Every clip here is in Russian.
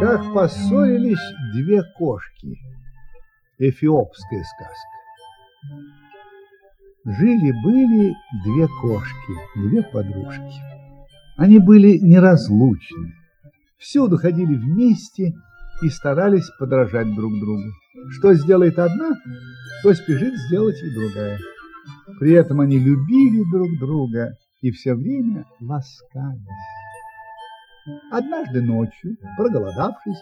Как поссорились две кошки. Эфиопская сказка. Жили-были две кошки, две подружки. Они были неразлучны, всюду ходили вместе и старались подражать друг другу. Что сделает одна, то спешит сделать и другая. При этом они любили друг друга и все время ласкались. Однажды ночью, проголодавшись,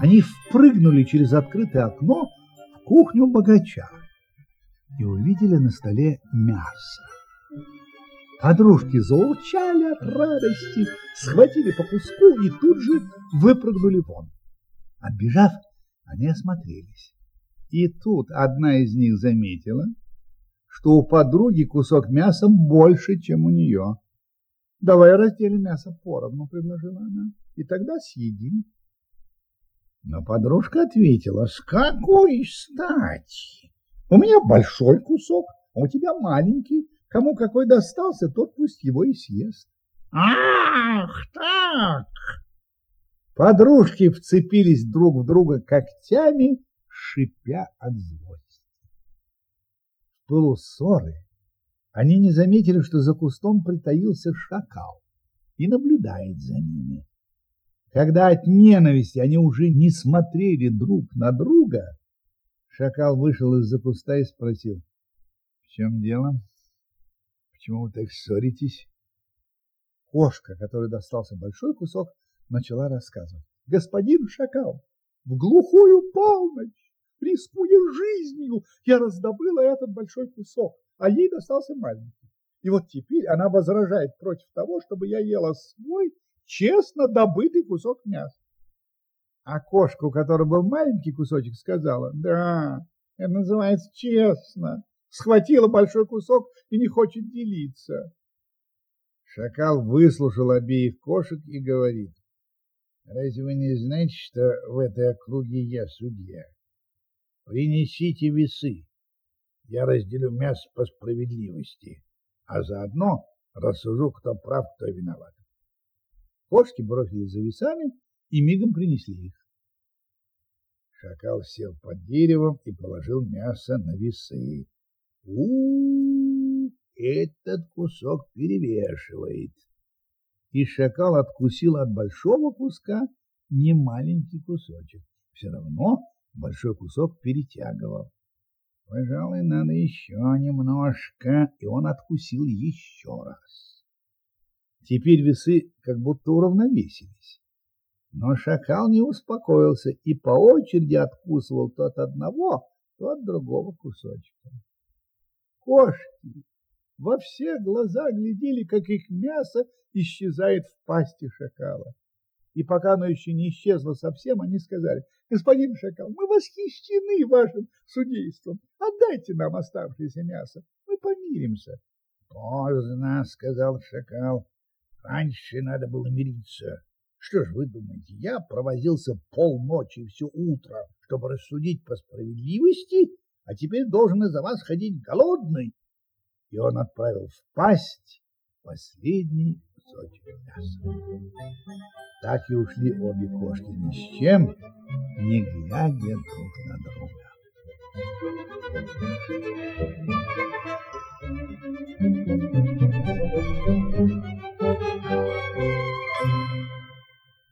они впрыгнули через открытое окно в кухню богача и увидели на столе мясо. Подружки заурчали от радости, схватили по куску и тут же выпрыгнули вон. Отбежав, они осмотрелись. И тут одна из них заметила, что у подруги кусок мяса больше, чем у нее. «Давай разделим мясо поровну», — предложила она, — «и тогда съедим». Но подружка ответила, «С какой стати? У меня большой кусок, а у тебя маленький. Кому какой достался, тот пусть его и съест». «Ах, так!» Подружки вцепились друг в друга когтями, шипя от злости. В пылу ссоры они не заметили, что за кустом притаился шакал и наблюдает за ними. Когда от ненависти они уже не смотрели друг на друга, шакал вышел из-за куста и спросил, «В чем дело? Почему вы так ссоритесь?» Кошка, которой достался большой кусок, начала рассказывать. «Господин шакал, в глухую полночь, рискуя жизнью, я раздобыла этот большой кусок а ей достался маленький. И вот теперь она возражает против того, чтобы я ела свой честно добытый кусок мяса. А кошка, у которой был маленький кусочек, сказала, да, это называется честно. Схватила большой кусок и не хочет делиться. Шакал выслушал обеих кошек и говорит, разве вы не знаете, что в этой округе я судья? Принесите весы я разделю мясо по справедливости, а заодно рассужу, кто прав, кто виноват. Кошки бросились за весами и мигом принесли их. Шакал сел под деревом и положил мясо на весы. -у этот кусок перевешивает. И шакал откусил от большого куска немаленький кусочек. Все равно большой кусок перетягивал. Пожалуй, надо еще немножко, и он откусил еще раз. Теперь весы как будто уравновесились. Но шакал не успокоился и по очереди откусывал то от одного, то от другого кусочка. Кошки во все глаза глядели, как их мясо исчезает в пасти шакала. И пока оно еще не исчезло совсем, они сказали, господин шакал, мы восхищены вашим судейством. Отдайте нам оставшееся мясо, мы помиримся. Поздно, сказал шакал. Раньше надо было мириться. Что ж вы думаете, я провозился полночи все утро, чтобы рассудить по справедливости, а теперь должен из-за вас ходить голодный? И он отправил в пасть последний кусочек мяса. Так и ушли обе кошки ни с чем, не глядя друг на друга.